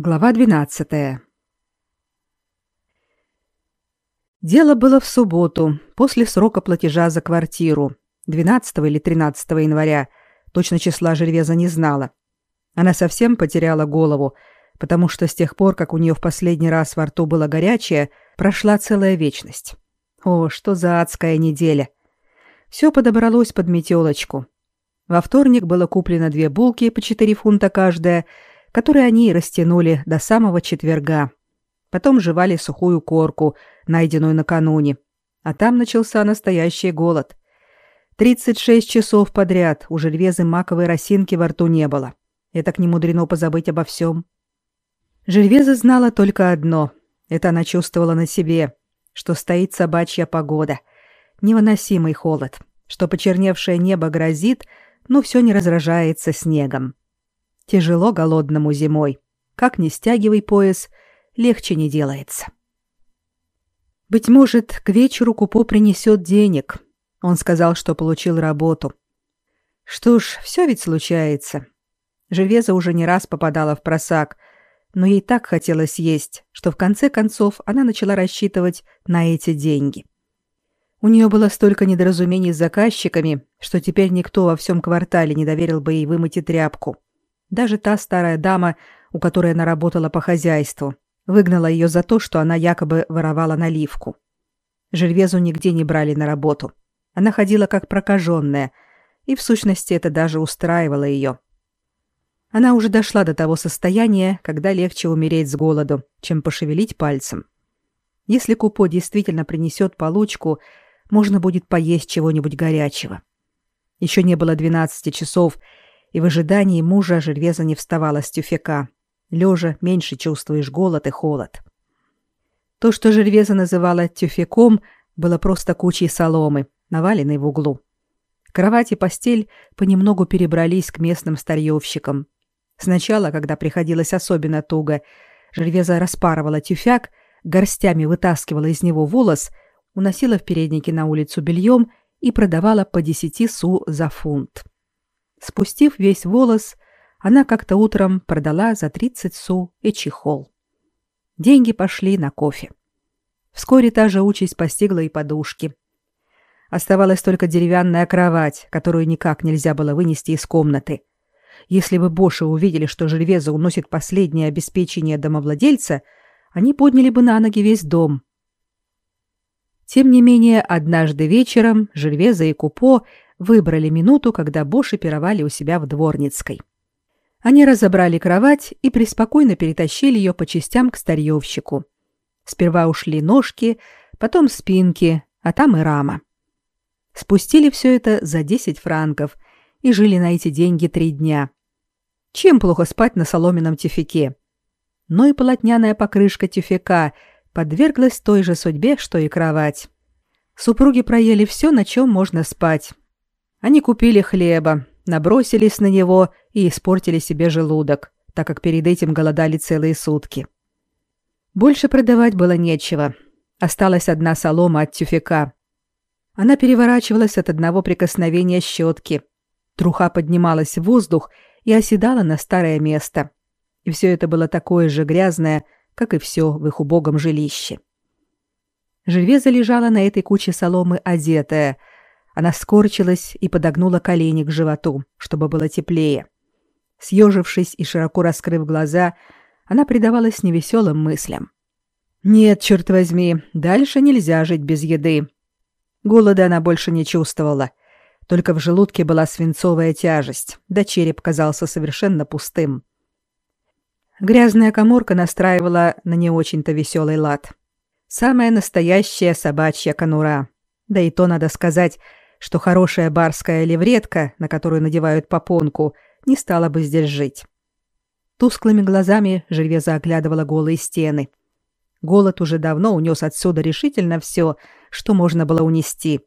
Глава 12. Дело было в субботу, после срока платежа за квартиру, 12 или 13 января. Точно числа Жервеза не знала. Она совсем потеряла голову, потому что с тех пор, как у нее в последний раз во рту было горячее, прошла целая вечность. О, что за адская неделя! Все подобралось под метелочку. Во вторник было куплено две булки по 4 фунта каждая – который они растянули до самого четверга. Потом жевали сухую корку, найденную накануне. А там начался настоящий голод. 36 часов подряд у Жильвезы маковой росинки во рту не было. Это к нему мудрено позабыть обо всем. Жильвеза знала только одно. Это она чувствовала на себе, что стоит собачья погода. Невыносимый холод, что почерневшее небо грозит, но все не разражается снегом. Тяжело голодному зимой. Как ни стягивай пояс, легче не делается. Быть может, к вечеру Купо принесет денег. Он сказал, что получил работу. Что ж, все ведь случается. Железа уже не раз попадала в просак, но ей так хотелось есть, что в конце концов она начала рассчитывать на эти деньги. У нее было столько недоразумений с заказчиками, что теперь никто во всем квартале не доверил бы ей вымыть и тряпку. Даже та старая дама, у которой она работала по хозяйству, выгнала ее за то, что она якобы воровала наливку. Жильвезу нигде не брали на работу. Она ходила как прокаженная, и в сущности это даже устраивало ее. Она уже дошла до того состояния, когда легче умереть с голоду, чем пошевелить пальцем. Если Купо действительно принесет получку, можно будет поесть чего-нибудь горячего. Еще не было двенадцати часов, и в ожидании мужа Жервеза не вставала с тюфяка. Лежа меньше чувствуешь голод и холод. То, что Жервеза называла тюфяком, было просто кучей соломы, наваленной в углу. Кровать и постель понемногу перебрались к местным старьевщикам. Сначала, когда приходилось особенно туго, Жервеза распарывала тюфяк, горстями вытаскивала из него волос, уносила в переднике на улицу бельем и продавала по десяти су за фунт. Спустив весь волос, она как-то утром продала за 30 су и чехол. Деньги пошли на кофе. Вскоре та же участь постигла и подушки. Оставалась только деревянная кровать, которую никак нельзя было вынести из комнаты. Если бы Боши увидели, что Жильвеза уносит последнее обеспечение домовладельца, они подняли бы на ноги весь дом. Тем не менее, однажды вечером Жильвеза и Купо выбрали минуту, когда Боши пировали у себя в Дворницкой. Они разобрали кровать и преспокойно перетащили ее по частям к старьевщику. Сперва ушли ножки, потом спинки, а там и рама. Спустили все это за 10 франков и жили на эти деньги три дня. Чем плохо спать на соломенном тюфяке? Но и полотняная покрышка тюфяка подверглась той же судьбе, что и кровать. Супруги проели все, на чем можно спать, они купили хлеба, набросились на него и испортили себе желудок, так как перед этим голодали целые сутки. Больше продавать было нечего. Осталась одна солома от тюфяка. Она переворачивалась от одного прикосновения щетки. Труха поднималась в воздух и оседала на старое место. И все это было такое же грязное, как и все в их убогом жилище. Жильвеза лежала на этой куче соломы одетая — она скорчилась и подогнула колени к животу, чтобы было теплее. Съежившись и широко раскрыв глаза, она предавалась невеселым мыслям. Нет, черт возьми, дальше нельзя жить без еды. Голода она больше не чувствовала. Только в желудке была свинцовая тяжесть, да череп казался совершенно пустым. Грязная коморка настраивала на не очень-то веселый лад. Самая настоящая собачья конура. Да и то надо сказать, что хорошая барская левретка, на которую надевают попонку, не стала бы здесь жить. Тусклыми глазами Жильвеза оглядывала голые стены. Голод уже давно унес отсюда решительно все, что можно было унести.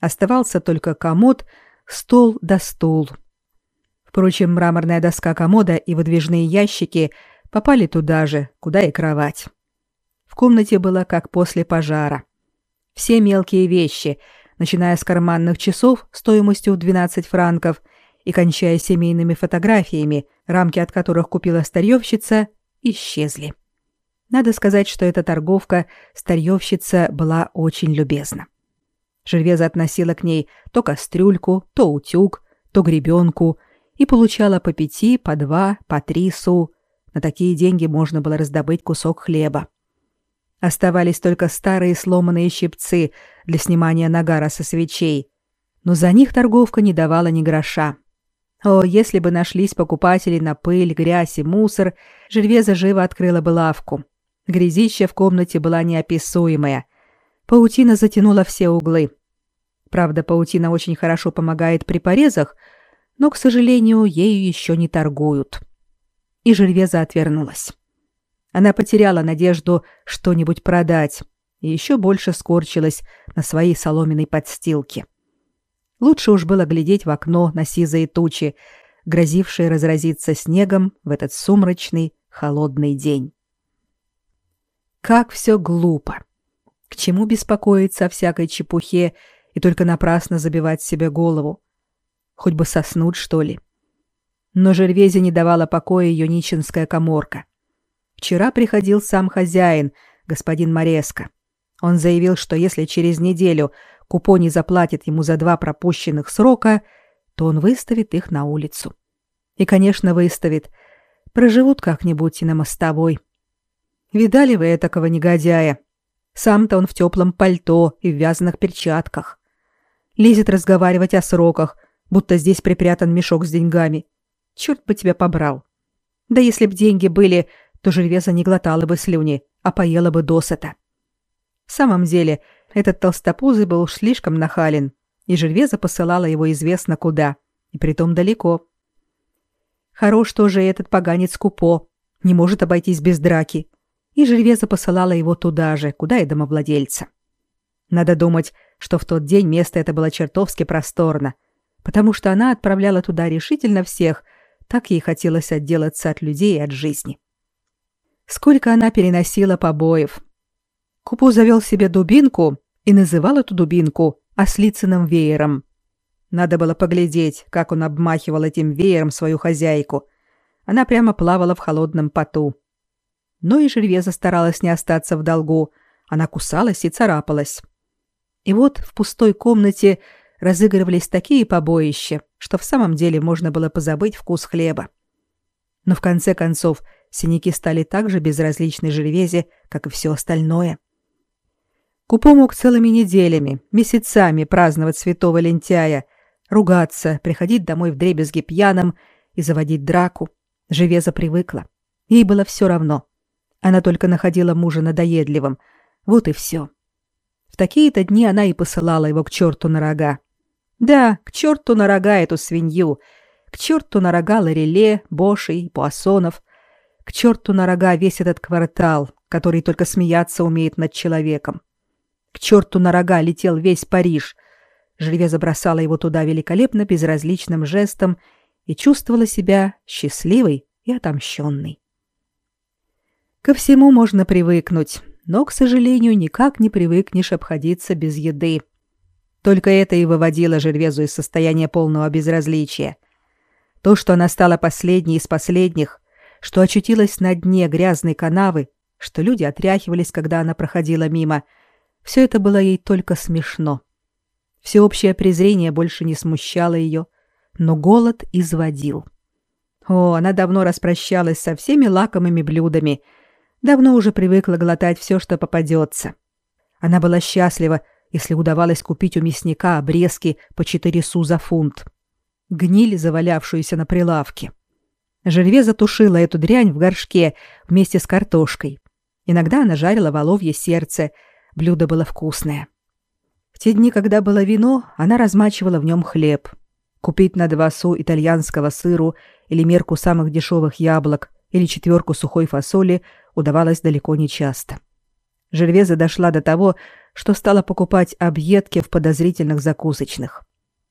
Оставался только комод, стол да стул. Впрочем, мраморная доска комода и выдвижные ящики попали туда же, куда и кровать. В комнате было как после пожара. Все мелкие вещи — начиная с карманных часов стоимостью 12 франков и кончая семейными фотографиями, рамки от которых купила старьевщица, исчезли. Надо сказать, что эта торговка, старьевщица, была очень любезна. Жервеза относила к ней то кастрюльку, то утюг, то гребенку и получала по пяти, по два, по три су. На такие деньги можно было раздобыть кусок хлеба. Оставались только старые сломанные щипцы для снимания нагара со свечей, но за них торговка не давала ни гроша. О, если бы нашлись покупатели на пыль, грязь и мусор, Жервеза живо открыла бы лавку. Грязища в комнате была неописуемая. Паутина затянула все углы. Правда, паутина очень хорошо помогает при порезах, но, к сожалению, ею еще не торгуют. И Жервеза отвернулась. Она потеряла надежду что-нибудь продать и еще больше скорчилась на своей соломенной подстилке. Лучше уж было глядеть в окно на сизые тучи, грозившие разразиться снегом в этот сумрачный, холодный день. Как все глупо! К чему беспокоиться о всякой чепухе и только напрасно забивать себе голову? Хоть бы соснуть, что ли. Но Жервезе не давала покоя ее нищенская коморка. Вчера приходил сам хозяин, господин Мореско. Он заявил, что если через неделю Купо не заплатит ему за два пропущенных срока, то он выставит их на улицу. И, конечно, выставит. Проживут как-нибудь и на мостовой. Видали вы этакого негодяя? Сам-то он в теплом пальто и в вязаных перчатках. Лезет разговаривать о сроках, будто здесь припрятан мешок с деньгами. Черт бы тебя побрал. Да если б деньги были, то Жильвеза не глотала бы слюни, а поела бы досыта. В самом деле, этот толстопузый был уж слишком нахален, и Жильвеза посылала его известно куда, и притом далеко. Хорош тоже этот поганец Купо, не может обойтись без драки, и Жильвеза посылала его туда же, куда и домовладельца. Надо думать, что в тот день место это было чертовски просторно, потому что она отправляла туда решительно всех, так ей хотелось отделаться от людей и от жизни. Сколько она переносила побоев, Купу завел себе дубинку и называл эту дубинку ослицыным веером. Надо было поглядеть, как он обмахивал этим веером свою хозяйку. Она прямо плавала в холодном поту. Но и Жервеза старалась не остаться в долгу. Она кусалась и царапалась. И вот в пустой комнате разыгрывались такие побоища, что в самом деле можно было позабыть вкус хлеба. Но в конце концов синяки стали так же безразличны Жервезе, как и все остальное. — Купо мог целыми неделями, месяцами праздновать святого лентяя, ругаться, приходить домой в дребезги пьяным и заводить драку. Живеза привыкла. Ей было все равно. Она только находила мужа надоедливым. Вот и все. В такие-то дни она и посылала его к черту на рога. Да, к черту на рога эту свинью, к черту на рога Лореле, Бошей, Пуассонов, к черту на рога весь этот квартал, который только смеяться умеет над человеком. К черту на рога летел весь Париж. Жильве забросала его туда великолепно безразличным жестом и чувствовала себя счастливой и отомщенной. Ко всему можно привыкнуть, но, к сожалению, никак не привыкнешь обходиться без еды. Только это и выводило Жервезу из состояния полного безразличия. То, что она стала последней из последних, что очутилась на дне грязной канавы, что люди отряхивались, когда она проходила мимо — все это было ей только смешно. Всеобщее презрение больше не смущало ее, но голод изводил. О, она давно распрощалась со всеми лакомыми блюдами, давно уже привыкла глотать все, что попадется. Она была счастлива, если удавалось купить у мясника обрезки по четыре су за фунт. Гниль, завалявшуюся на прилавке. Жерве затушила эту дрянь в горшке вместе с картошкой. Иногда она жарила воловье сердце — Блюдо было вкусное. В те дни, когда было вино, она размачивала в нем хлеб. Купить на два су итальянского сыру или мерку самых дешевых яблок или четверку сухой фасоли удавалось далеко не часто. Жервеза дошла до того, что стала покупать объедки в подозрительных закусочных.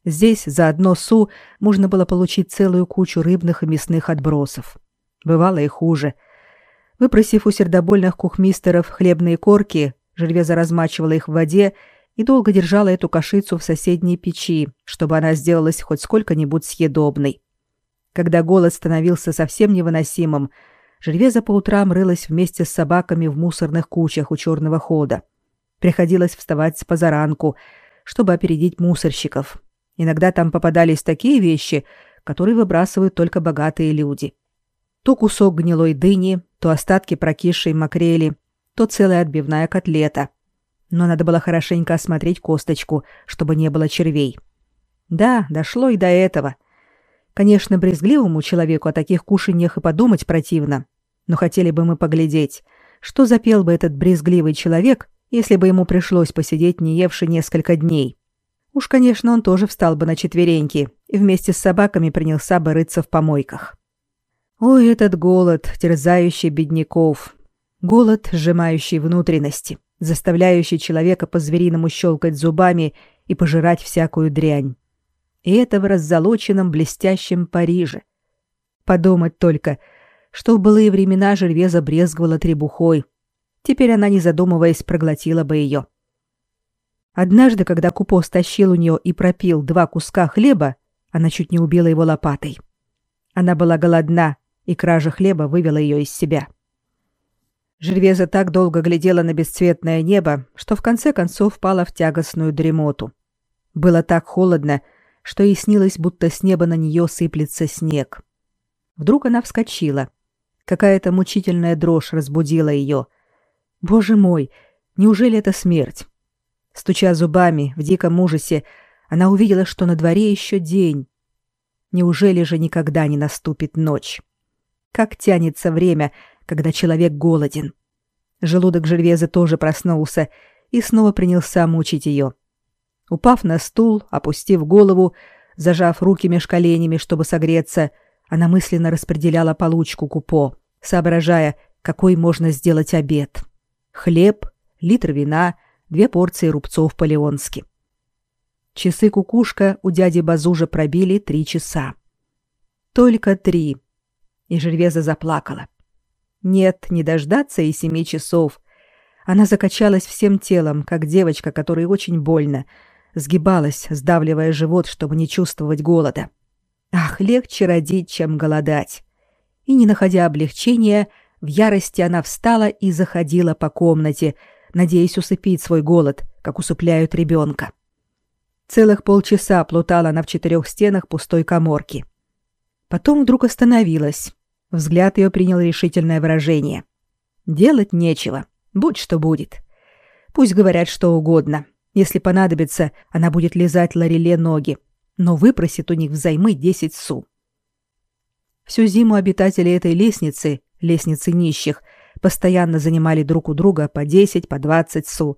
Здесь за одно су можно было получить целую кучу рыбных и мясных отбросов. Бывало и хуже. Выпросив у сердобольных кухмистеров хлебные корки, Жильвеза размачивала их в воде и долго держала эту кашицу в соседней печи, чтобы она сделалась хоть сколько-нибудь съедобной. Когда голод становился совсем невыносимым, Жервеза по утрам рылась вместе с собаками в мусорных кучах у черного хода. Приходилось вставать с позаранку, чтобы опередить мусорщиков. Иногда там попадались такие вещи, которые выбрасывают только богатые люди. То кусок гнилой дыни, то остатки прокисшей макрели, то целая отбивная котлета. Но надо было хорошенько осмотреть косточку, чтобы не было червей. Да, дошло и до этого. Конечно, брезгливому человеку о таких кушаньях и подумать противно. Но хотели бы мы поглядеть, что запел бы этот брезгливый человек, если бы ему пришлось посидеть не евши несколько дней. Уж, конечно, он тоже встал бы на четвереньки и вместе с собаками принялся бы рыться в помойках. Ой, этот голод, терзающий бедняков. Голод, сжимающий внутренности, заставляющий человека по-звериному щелкать зубами и пожирать всякую дрянь. И это в раззолоченном блестящем Париже. Подумать только, что в былые времена Жервеза брезговала требухой. Теперь она, не задумываясь, проглотила бы ее. Однажды, когда Купо стащил у нее и пропил два куска хлеба, она чуть не убила его лопатой. Она была голодна, и кража хлеба вывела ее из себя. Жервеза так долго глядела на бесцветное небо, что в конце концов впала в тягостную дремоту. Было так холодно, что ей снилось, будто с неба на нее сыплется снег. Вдруг она вскочила. Какая-то мучительная дрожь разбудила ее. Боже мой, неужели это смерть? Стуча зубами в диком ужасе, она увидела, что на дворе еще день. Неужели же никогда не наступит ночь? Как тянется время, когда человек голоден. Желудок Жервезы тоже проснулся и снова принялся мучить ее. Упав на стул, опустив голову, зажав руки меж коленями, чтобы согреться, она мысленно распределяла получку купо, соображая, какой можно сделать обед. Хлеб, литр вина, две порции рубцов по-леонски. Часы кукушка у дяди Базужа пробили три часа. Только три. И Жервеза заплакала. Нет, не дождаться и семи часов. Она закачалась всем телом, как девочка, которой очень больно, сгибалась, сдавливая живот, чтобы не чувствовать голода. Ах, легче родить, чем голодать. И не находя облегчения, в ярости она встала и заходила по комнате, надеясь усыпить свой голод, как усыпляют ребенка. Целых полчаса плутала она в четырех стенах пустой коморки. Потом вдруг остановилась, Взгляд ее принял решительное выражение. Делать нечего. Будь что будет. Пусть говорят что угодно. Если понадобится, она будет лизать Лареле ноги, но выпросит у них взаймы 10 су. Всю зиму обитатели этой лестницы, лестницы нищих, постоянно занимали друг у друга по 10, по 20 су.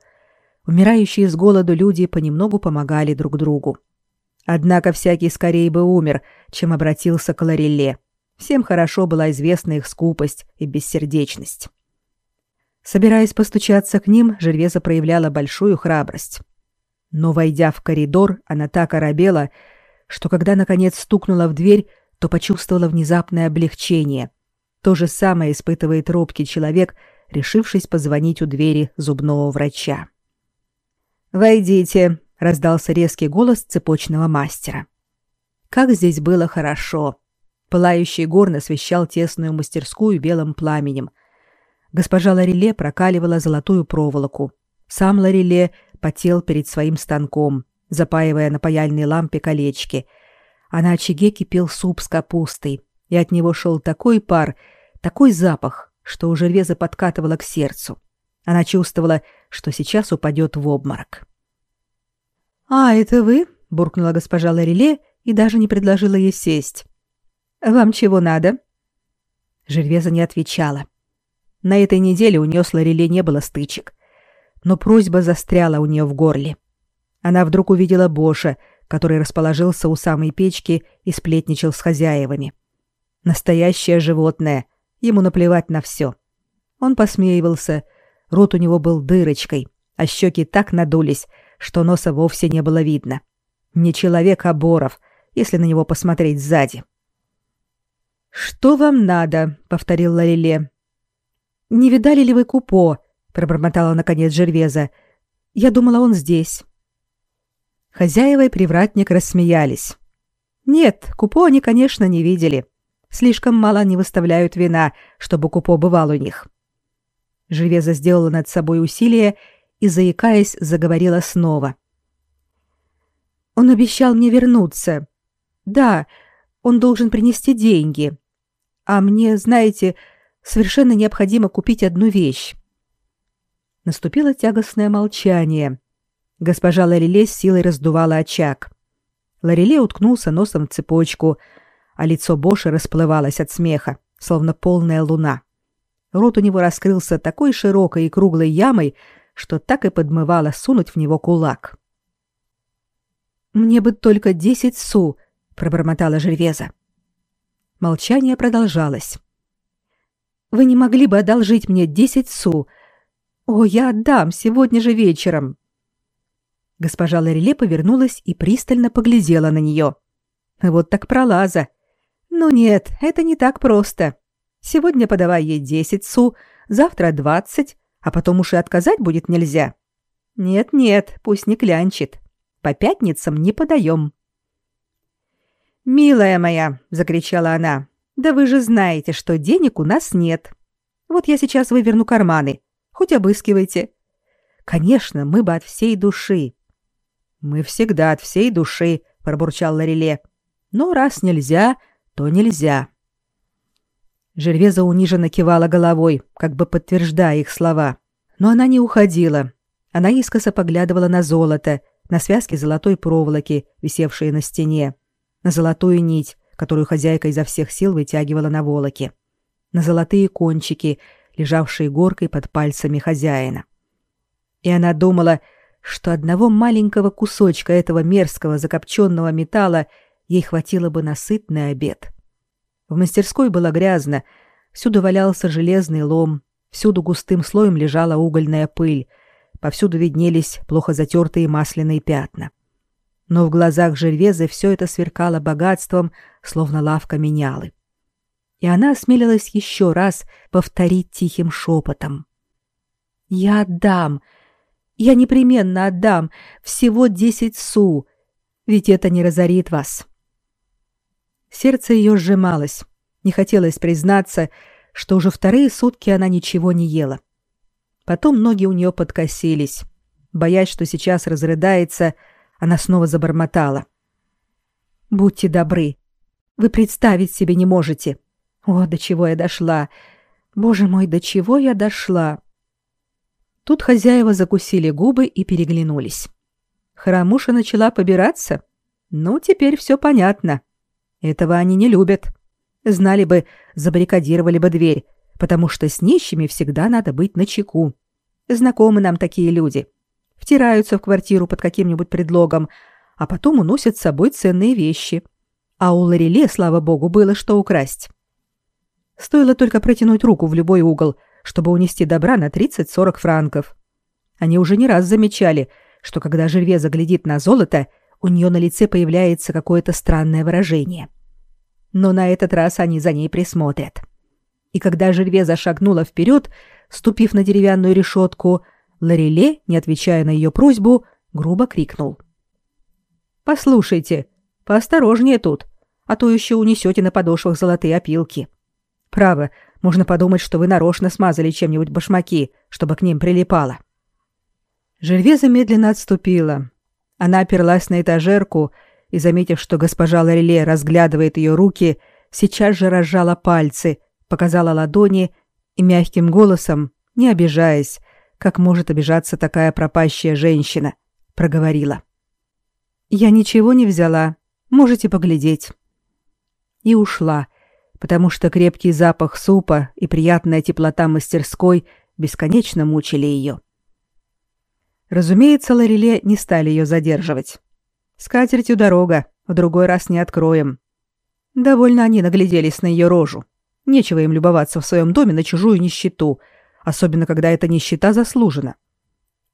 Умирающие с голоду люди понемногу помогали друг другу. Однако всякий скорее бы умер, чем обратился к Лареле. Всем хорошо была известна их скупость и бессердечность. Собираясь постучаться к ним, Жервеза проявляла большую храбрость. Но, войдя в коридор, она так оробела, что когда, наконец, стукнула в дверь, то почувствовала внезапное облегчение. То же самое испытывает робкий человек, решившись позвонить у двери зубного врача. «Войдите», — раздался резкий голос цепочного мастера. Как здесь было хорошо! Пылающий горн освещал тесную мастерскую белым пламенем. Госпожа Лареле прокаливала золотую проволоку. Сам Лареле потел перед своим станком, запаивая на паяльной лампе колечки. А на очаге кипел суп с капустой, и от него шел такой пар, такой запах, что у Жервеза подкатывало к сердцу. Она чувствовала, что сейчас упадет в обморок. «А, это вы?» — буркнула госпожа Лареле и даже не предложила ей сесть. Вам чего надо?» Жервеза не отвечала. На этой неделе у нее с Лореле не было стычек. Но просьба застряла у нее в горле. Она вдруг увидела Боша, который расположился у самой печки и сплетничал с хозяевами. Настоящее животное. Ему наплевать на все. Он посмеивался. Рот у него был дырочкой, а щеки так надулись, что носа вовсе не было видно. Не человек, а Боров, если на него посмотреть сзади. — «Что вам надо?» — повторил Лареле. «Не видали ли вы Купо?» — пробормотала наконец Жервеза. «Я думала, он здесь». Хозяева и привратник рассмеялись. «Нет, Купо они, конечно, не видели. Слишком мало они выставляют вина, чтобы Купо бывал у них. Живеза сделала над собой усилие и, заикаясь, заговорила снова. «Он обещал мне вернуться. Да, он должен принести деньги. А мне, знаете, совершенно необходимо купить одну вещь». Наступило тягостное молчание. Госпожа Лареле с силой раздувала очаг. Лареле уткнулся носом в цепочку, а лицо Боши расплывалось от смеха, словно полная луна. Рот у него раскрылся такой широкой и круглой ямой, что так и подмывало сунуть в него кулак. «Мне бы только десять су», — пробормотала Жервеза. Молчание продолжалось. «Вы не могли бы одолжить мне десять су? О, я отдам сегодня же вечером». Госпожа Лареле повернулась и пристально поглядела на нее. «Вот так пролаза. Ну нет, это не так просто. Сегодня подавай ей десять су, завтра двадцать, а потом уж и отказать будет нельзя. Нет-нет, пусть не клянчит. По пятницам не подаем. «Милая моя!» — закричала она. «Да вы же знаете, что денег у нас нет. Вот я сейчас выверну карманы. Хоть обыскивайте. Конечно, мы бы от всей души». «Мы всегда от всей души», — пробурчал Лареле. «Но раз нельзя, то нельзя». Жервеза униженно кивала головой, как бы подтверждая их слова. Но она не уходила. Она искоса поглядывала на золото, на связки золотой проволоки, висевшие на стене, на золотую нить, которую хозяйка изо всех сил вытягивала на волоке, на золотые кончики, лежавшие горкой под пальцами хозяина. И она думала, что одного маленького кусочка этого мерзкого закопченного металла ей хватило бы на сытный обед. В мастерской было грязно, всюду валялся железный лом, всюду густым слоем лежала угольная пыль, повсюду виднелись плохо затертые масляные пятна. Но в глазах Жервезы все это сверкало богатством, словно лавка менялы. И она осмелилась еще раз повторить тихим шепотом. «Я отдам! Я непременно отдам! Всего десять су! Ведь это не разорит вас!» Сердце ее сжималось. Не хотелось признаться, что уже вторые сутки она ничего не ела. Потом ноги у нее подкосились. Боясь, что сейчас разрыдается, она снова забормотала. «Будьте добры. Вы представить себе не можете. О, до чего я дошла! Боже мой, до чего я дошла!» Тут хозяева закусили губы и переглянулись. Храмуша начала побираться. Ну, теперь все понятно. Этого они не любят. Знали бы, забаррикадировали бы дверь, потому что с нищими всегда надо быть начеку. Знакомы нам такие люди. Втираются в квартиру под каким-нибудь предлогом, а потом уносят с собой ценные вещи. А у Лареле, слава богу, было что украсть. Стоило только протянуть руку в любой угол, чтобы унести добра на 30-40 франков. Они уже не раз замечали, что когда Жерве заглядит на золото, у нее на лице появляется какое-то странное выражение. Но на этот раз они за ней присмотрят. И когда Жерве зашагнула вперед, ступив на деревянную решетку, Лареле, не отвечая на ее просьбу, грубо крикнул. «Послушайте, поосторожнее тут, а то еще унесете на подошвах золотые опилки. Право, можно подумать, что вы нарочно смазали чем-нибудь башмаки, чтобы к ним прилипало». Жервеза медленно отступила, она оперлась на этажерку и, заметив, что госпожа Лореле разглядывает ее руки, сейчас же разжала пальцы, показала ладони и мягким голосом, не обижаясь, как может обижаться такая пропащая женщина, проговорила. «Я ничего не взяла. Можете поглядеть». И ушла, потому что крепкий запах супа и приятная теплота мастерской бесконечно мучили ее. Разумеется, Лареле не стали ее задерживать. С катертью дорога, в другой раз не откроем. Довольно они нагляделись на ее рожу. Нечего им любоваться в своем доме на чужую нищету, особенно когда эта нищета заслужена.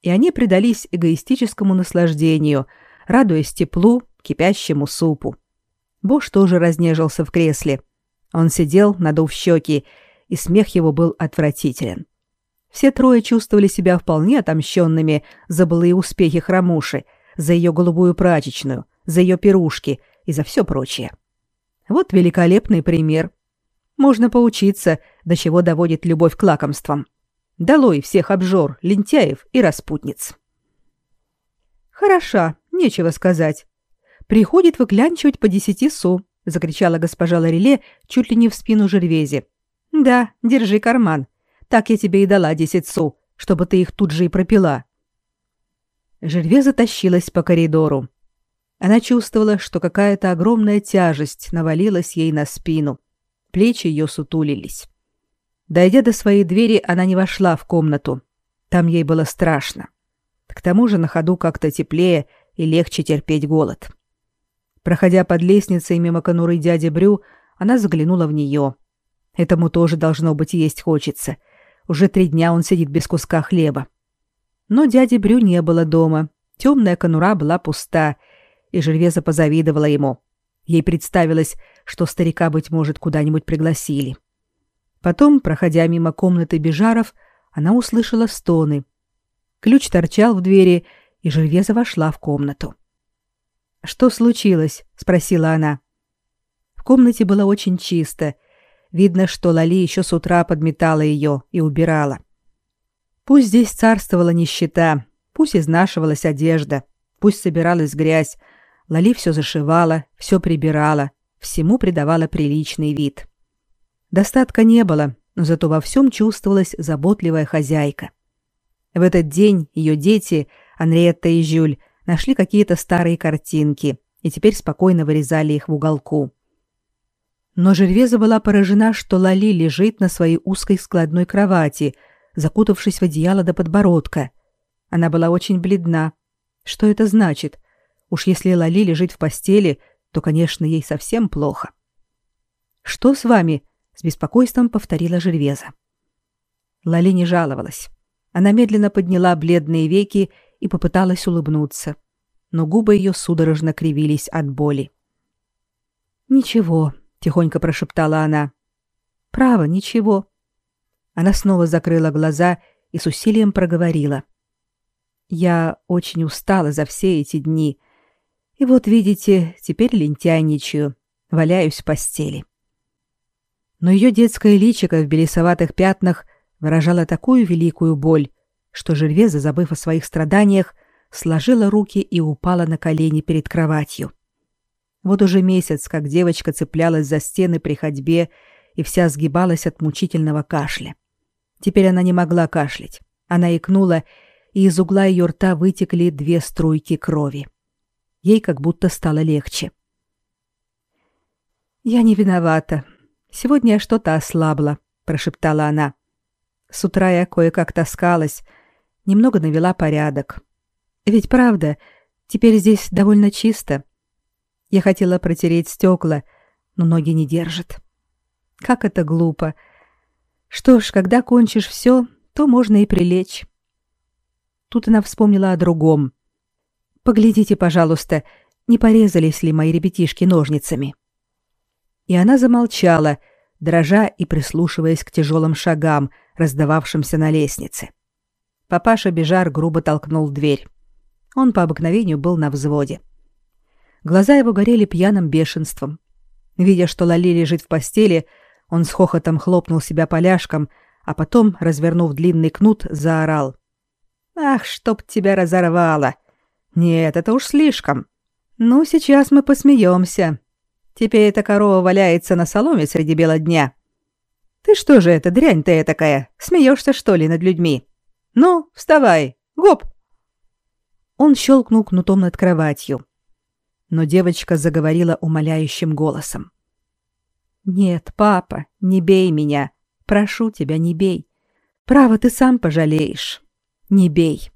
И они предались эгоистическому наслаждению, радуясь теплу, кипящему супу. Бош тоже разнежился в кресле. Он сидел, надув щеки, и смех его был отвратителен. Все трое чувствовали себя вполне отомщенными за былые успехи хромуши, за ее голубую прачечную, за ее пирушки и за все прочее. Вот великолепный пример. Можно поучиться, до чего доводит любовь к лакомствам. Долой всех обжор, лентяев и распутниц. Хороша, нечего сказать. Приходит выклянчивать по десяти су, закричала госпожа Лареле чуть ли не в спину Жервезе. Да, держи карман. Так я тебе и дала десять су, чтобы ты их тут же и пропила. Жервеза тащилась по коридору. Она чувствовала, что какая-то огромная тяжесть навалилась ей на спину. Плечи ее сутулились. Дойдя до своей двери, она не вошла в комнату. Там ей было страшно. К тому же на ходу как-то теплее и легче терпеть голод. Проходя под лестницей мимо конуры дяди Брю, она заглянула в нее. Этому тоже должно быть есть хочется. Уже три дня он сидит без куска хлеба. Но дяди Брю не было дома. Темная конура была пуста, и Жервеза позавидовала ему. Ей представилось, что старика, быть может, куда-нибудь пригласили. — Потом, проходя мимо комнаты Бежаров, она услышала стоны. Ключ торчал в двери, и Жервеза вошла в комнату. «Что случилось?» — спросила она. В комнате было очень чисто. Видно, что Лали еще с утра подметала ее и убирала. Пусть здесь царствовала нищета, пусть изнашивалась одежда, пусть собиралась грязь, Лали все зашивала, все прибирала, всему придавала приличный вид. Достатка не было, но зато во всем чувствовалась заботливая хозяйка. В этот день ее дети, Анриетта и Жюль, нашли какие-то старые картинки и теперь спокойно вырезали их в уголку. Но Жервеза была поражена, что Лали лежит на своей узкой складной кровати, закутавшись в одеяло до подбородка. Она была очень бледна. Что это значит? Уж если Лали лежит в постели, то, конечно, ей совсем плохо. «Что с вами?» с беспокойством повторила Жервеза. Лали не жаловалась. Она медленно подняла бледные веки и попыталась улыбнуться, но губы ее судорожно кривились от боли. «Ничего», — тихонько прошептала она. «Право, ничего». Она снова закрыла глаза и с усилием проговорила. «Я очень устала за все эти дни. И вот, видите, теперь лентяйничаю, валяюсь в постели» но ее детское личико в белесоватых пятнах выражало такую великую боль, что Жервеза, забыв о своих страданиях, сложила руки и упала на колени перед кроватью. Вот уже месяц, как девочка цеплялась за стены при ходьбе и вся сгибалась от мучительного кашля. Теперь она не могла кашлять. Она икнула, и из угла ее рта вытекли две струйки крови. Ей как будто стало легче. «Я не виновата», Сегодня я что-то ослабла, прошептала она. С утра я кое-как таскалась, немного навела порядок. Ведь правда, теперь здесь довольно чисто. Я хотела протереть стекла, но ноги не держат. Как это глупо. Что ж, когда кончишь все, то можно и прилечь. Тут она вспомнила о другом. Поглядите, пожалуйста, не порезались ли мои ребятишки ножницами. — и она замолчала, дрожа и прислушиваясь к тяжелым шагам, раздававшимся на лестнице. Папаша Бежар грубо толкнул дверь. Он по обыкновению был на взводе. Глаза его горели пьяным бешенством. Видя, что Лали лежит в постели, он с хохотом хлопнул себя поляшком, а потом, развернув длинный кнут, заорал. «Ах, чтоб тебя разорвало! Нет, это уж слишком. Ну, сейчас мы посмеемся. Теперь эта корова валяется на соломе среди бела дня. Ты что же это, дрянь ты такая? Смеешься, что ли, над людьми? Ну, вставай, гоп!» Он щелкнул кнутом над кроватью. Но девочка заговорила умоляющим голосом. «Нет, папа, не бей меня. Прошу тебя, не бей. Право, ты сам пожалеешь. Не бей».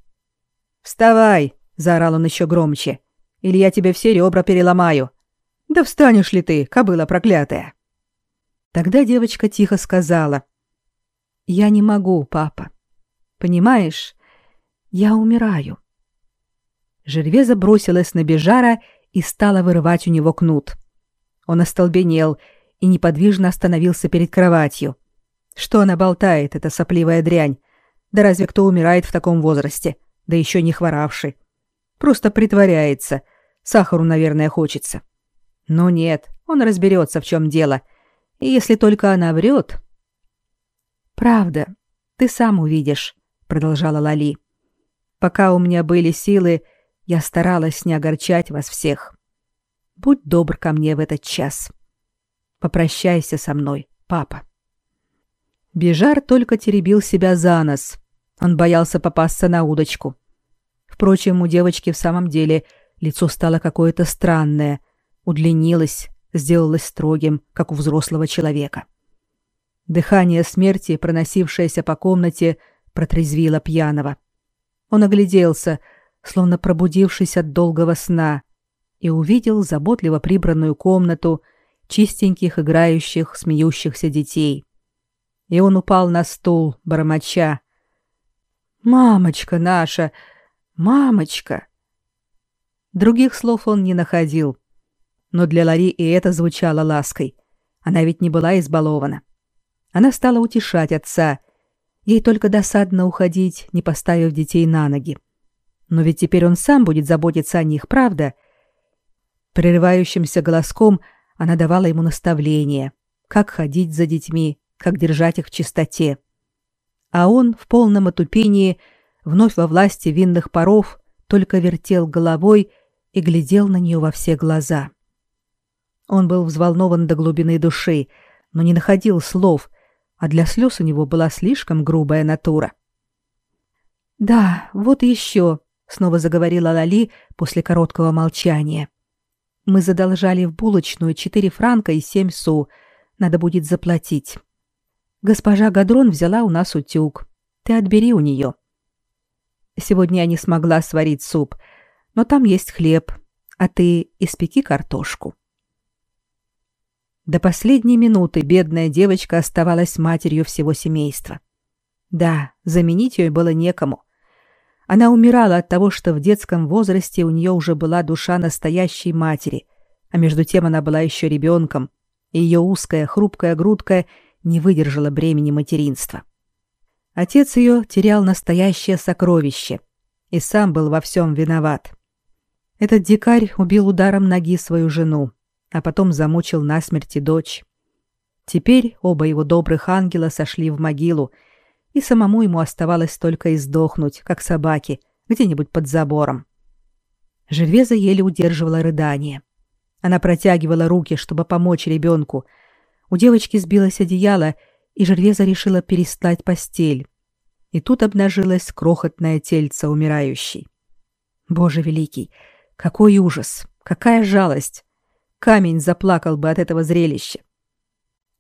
«Вставай!» — заорал он еще громче. «Или я тебе все ребра переломаю. Да встанешь ли ты, кобыла проклятая? Тогда девочка тихо сказала: "Я не могу, папа. Понимаешь, я умираю". Жервеза бросилась на Бежара и стала вырывать у него кнут. Он остолбенел и неподвижно остановился перед кроватью. Что она болтает, эта сопливая дрянь? Да разве кто умирает в таком возрасте, да еще не хворавший? Просто притворяется. Сахару, наверное, хочется. Но нет, он разберется, в чем дело, И если только она врет... Правда, ты сам увидишь, продолжала Лали. Пока у меня были силы, я старалась не огорчать вас всех. Будь добр ко мне в этот час. Попрощайся со мной, папа. Бежар только теребил себя за нос. Он боялся попасться на удочку. Впрочем, у девочки в самом деле лицо стало какое-то странное, удлинилось, сделалось строгим, как у взрослого человека. Дыхание смерти, проносившееся по комнате, протрезвило пьяного. Он огляделся, словно пробудившись от долгого сна, и увидел заботливо прибранную комнату, чистеньких, играющих, смеющихся детей. И он упал на стул, бормоча. «Мамочка наша! Мамочка!» Других слов он не находил. Но для Лари и это звучало лаской. Она ведь не была избалована. Она стала утешать отца. Ей только досадно уходить, не поставив детей на ноги. Но ведь теперь он сам будет заботиться о них, правда? Прерывающимся голоском она давала ему наставления, как ходить за детьми, как держать их в чистоте. А он в полном отупении, вновь во власти винных паров, только вертел головой и глядел на нее во все глаза. Он был взволнован до глубины души, но не находил слов, а для слез у него была слишком грубая натура. «Да, вот еще», — снова заговорила Лали после короткого молчания. «Мы задолжали в булочную четыре франка и семь су. Надо будет заплатить. Госпожа Гадрон взяла у нас утюг. Ты отбери у нее. Сегодня я не смогла сварить суп, но там есть хлеб, а ты испеки картошку». До последней минуты бедная девочка оставалась матерью всего семейства. Да, заменить ее было некому. Она умирала от того, что в детском возрасте у нее уже была душа настоящей матери, а между тем она была еще ребенком, и ее узкая, хрупкая грудка не выдержала бремени материнства. Отец ее терял настоящее сокровище и сам был во всем виноват. Этот дикарь убил ударом ноги свою жену, а потом замучил насмерти дочь. Теперь оба его добрых ангела сошли в могилу, и самому ему оставалось только издохнуть, как собаки, где-нибудь под забором. Жервеза еле удерживала рыдание. Она протягивала руки, чтобы помочь ребенку. У девочки сбилось одеяло, и Жервеза решила перестлать постель. И тут обнажилось крохотное тельце умирающей. Боже великий, какой ужас, какая жалость! Камень заплакал бы от этого зрелища.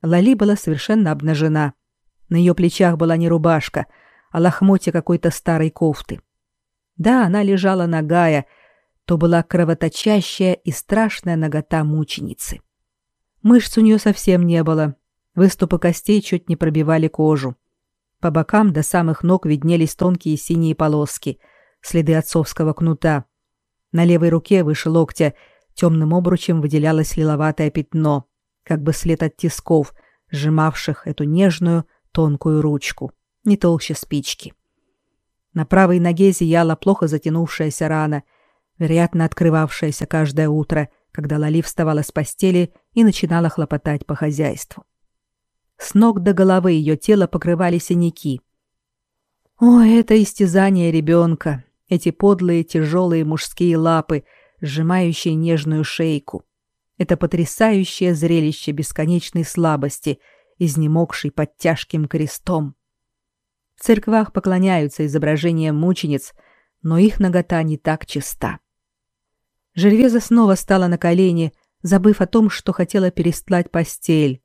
Лали была совершенно обнажена. На ее плечах была не рубашка, а лохмотья какой-то старой кофты. Да, она лежала нагая, то была кровоточащая и страшная нагота мученицы. Мышц у нее совсем не было. Выступы костей чуть не пробивали кожу. По бокам до самых ног виднелись тонкие синие полоски, следы отцовского кнута. На левой руке выше локтя темным обручем выделялось лиловатое пятно, как бы след от тисков, сжимавших эту нежную, тонкую ручку, не толще спички. На правой ноге зияла плохо затянувшаяся рана, вероятно, открывавшаяся каждое утро, когда Лали вставала с постели и начинала хлопотать по хозяйству. С ног до головы ее тело покрывали синяки. О, это истязание ребенка, эти подлые тяжелые мужские лапы — сжимающей нежную шейку. Это потрясающее зрелище бесконечной слабости, изнемогшей под тяжким крестом. В церквах поклоняются изображениям мучениц, но их нагота не так чиста. Жервеза снова стала на колени, забыв о том, что хотела перестлать постель.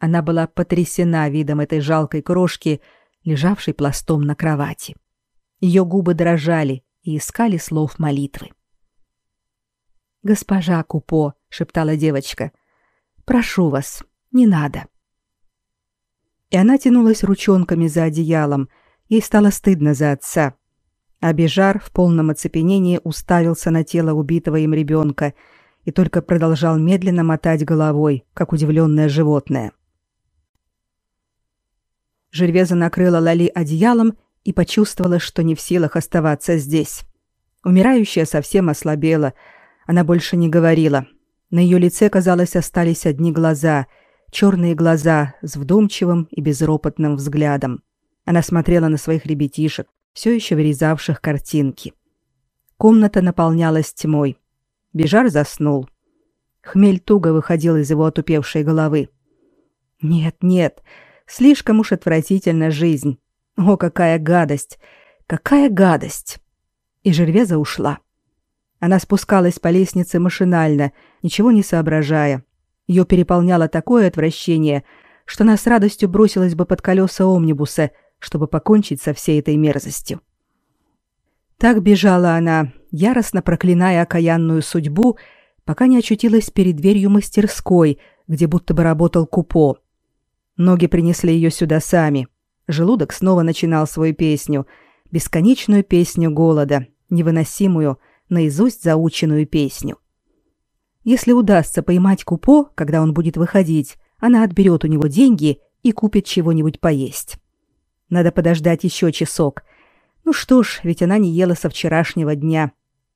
Она была потрясена видом этой жалкой крошки, лежавшей пластом на кровати. Ее губы дрожали и искали слов молитвы. «Госпожа Купо», — шептала девочка, — «прошу вас, не надо». И она тянулась ручонками за одеялом, ей стало стыдно за отца. А Бежар в полном оцепенении уставился на тело убитого им ребенка и только продолжал медленно мотать головой, как удивленное животное. Жервеза накрыла Лали одеялом и почувствовала, что не в силах оставаться здесь. Умирающая совсем ослабела — она больше не говорила. На ее лице, казалось, остались одни глаза, черные глаза с вдумчивым и безропотным взглядом. Она смотрела на своих ребятишек, все еще вырезавших картинки. Комната наполнялась тьмой. Бежар заснул. Хмель туго выходил из его отупевшей головы. Нет, нет, слишком уж отвратительна жизнь. О, какая гадость! Какая гадость! И Жервеза ушла. Она спускалась по лестнице машинально, ничего не соображая. Ее переполняло такое отвращение, что она с радостью бросилась бы под колеса омнибуса, чтобы покончить со всей этой мерзостью. Так бежала она, яростно проклиная окаянную судьбу, пока не очутилась перед дверью мастерской, где будто бы работал Купо. Ноги принесли ее сюда сами. Желудок снова начинал свою песню, бесконечную песню голода, невыносимую, наизусть заученную песню. Если удастся поймать Купо, когда он будет выходить, она отберет у него деньги и купит чего-нибудь поесть. Надо подождать еще часок. Ну что ж, ведь она не ела со вчерашнего дня.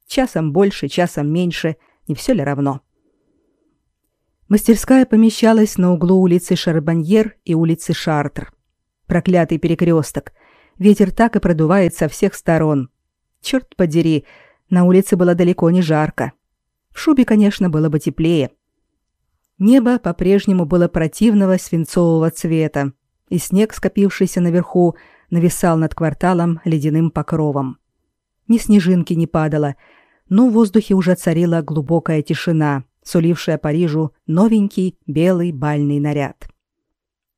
Часом больше, часом меньше, не все ли равно? Мастерская помещалась на углу улицы Шарбаньер и улицы Шартр. Проклятый перекресток. Ветер так и продувает со всех сторон. Черт подери, на улице было далеко не жарко. В шубе, конечно, было бы теплее. Небо по-прежнему было противного свинцового цвета, и снег, скопившийся наверху, нависал над кварталом ледяным покровом. Ни снежинки не падало, но в воздухе уже царила глубокая тишина, сулившая Парижу новенький белый бальный наряд.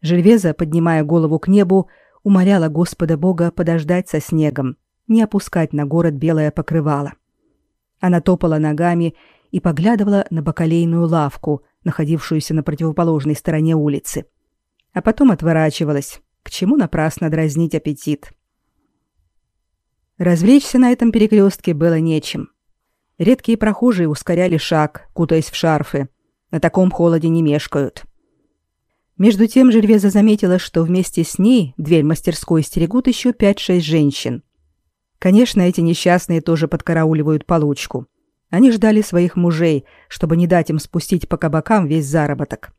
Жильвеза, поднимая голову к небу, умоляла Господа Бога подождать со снегом, не опускать на город белое покрывало. Она топала ногами и поглядывала на бакалейную лавку, находившуюся на противоположной стороне улицы. А потом отворачивалась. К чему напрасно дразнить аппетит? Развлечься на этом перекрестке было нечем. Редкие прохожие ускоряли шаг, кутаясь в шарфы. На таком холоде не мешкают. Между тем Жильвеза заметила, что вместе с ней дверь мастерской стерегут еще пять-шесть женщин. Конечно, эти несчастные тоже подкарауливают получку. Они ждали своих мужей, чтобы не дать им спустить по кабакам весь заработок.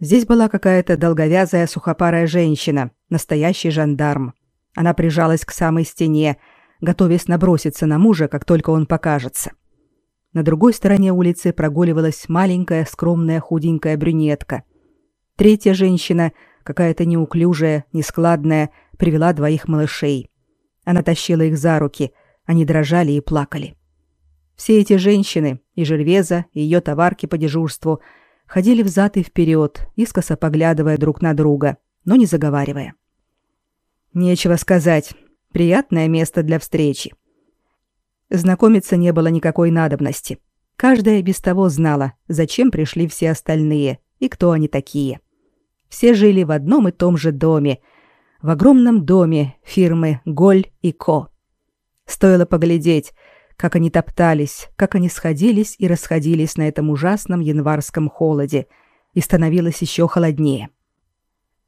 Здесь была какая-то долговязая сухопарая женщина, настоящий жандарм. Она прижалась к самой стене, готовясь наброситься на мужа, как только он покажется. На другой стороне улицы прогуливалась маленькая, скромная, худенькая брюнетка. Третья женщина, какая-то неуклюжая, нескладная, привела двоих малышей. Она тащила их за руки, они дрожали и плакали. Все эти женщины, и Жервеза, и ее товарки по дежурству, ходили взад и вперед, искоса поглядывая друг на друга, но не заговаривая. Нечего сказать. Приятное место для встречи. Знакомиться не было никакой надобности. Каждая без того знала, зачем пришли все остальные и кто они такие. Все жили в одном и том же доме, в огромном доме фирмы Голь и Ко. Стоило поглядеть, как они топтались, как они сходились и расходились на этом ужасном январском холоде, и становилось еще холоднее.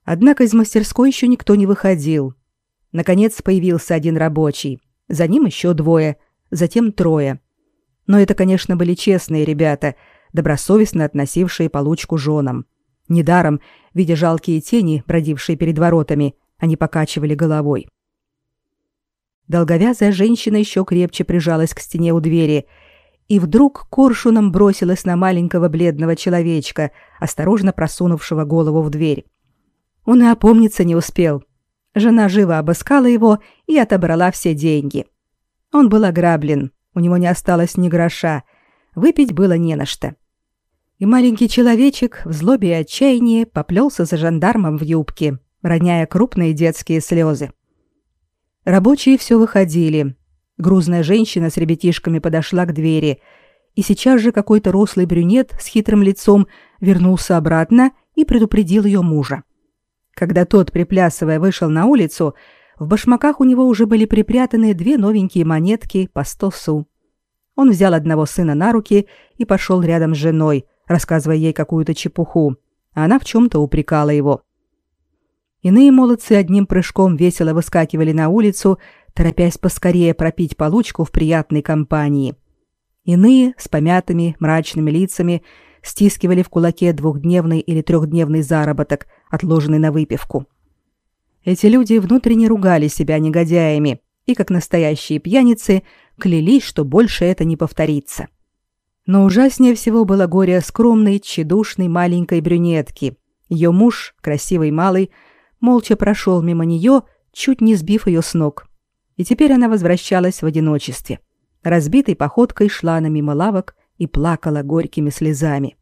Однако из мастерской еще никто не выходил. Наконец появился один рабочий, за ним еще двое, затем трое. Но это, конечно, были честные ребята, добросовестно относившие получку женам. Недаром, видя жалкие тени, бродившие перед воротами, они покачивали головой. Долговязая женщина еще крепче прижалась к стене у двери и вдруг коршуном бросилась на маленького бледного человечка, осторожно просунувшего голову в дверь. Он и опомниться не успел. Жена живо обыскала его и отобрала все деньги. Он был ограблен, у него не осталось ни гроша, выпить было не на что. И маленький человечек в злобе и отчаянии поплелся за жандармом в юбке, роняя крупные детские слезы. Рабочие все выходили. Грузная женщина с ребятишками подошла к двери, и сейчас же какой-то рослый брюнет с хитрым лицом вернулся обратно и предупредил ее мужа. Когда тот, приплясывая, вышел на улицу, в башмаках у него уже были припрятаны две новенькие монетки по сто су. Он взял одного сына на руки и пошел рядом с женой, рассказывая ей какую-то чепуху, она в чем-то упрекала его. Иные молодцы одним прыжком весело выскакивали на улицу, торопясь поскорее пропить получку в приятной компании. Иные, с помятыми, мрачными лицами, стискивали в кулаке двухдневный или трехдневный заработок, отложенный на выпивку. Эти люди внутренне ругали себя негодяями и, как настоящие пьяницы, клялись, что больше это не повторится. Но ужаснее всего было горе скромной, тщедушной маленькой брюнетки. Ее муж, красивый малый, молча прошел мимо нее, чуть не сбив ее с ног. И теперь она возвращалась в одиночестве. Разбитой походкой шла на мимо лавок и плакала горькими слезами.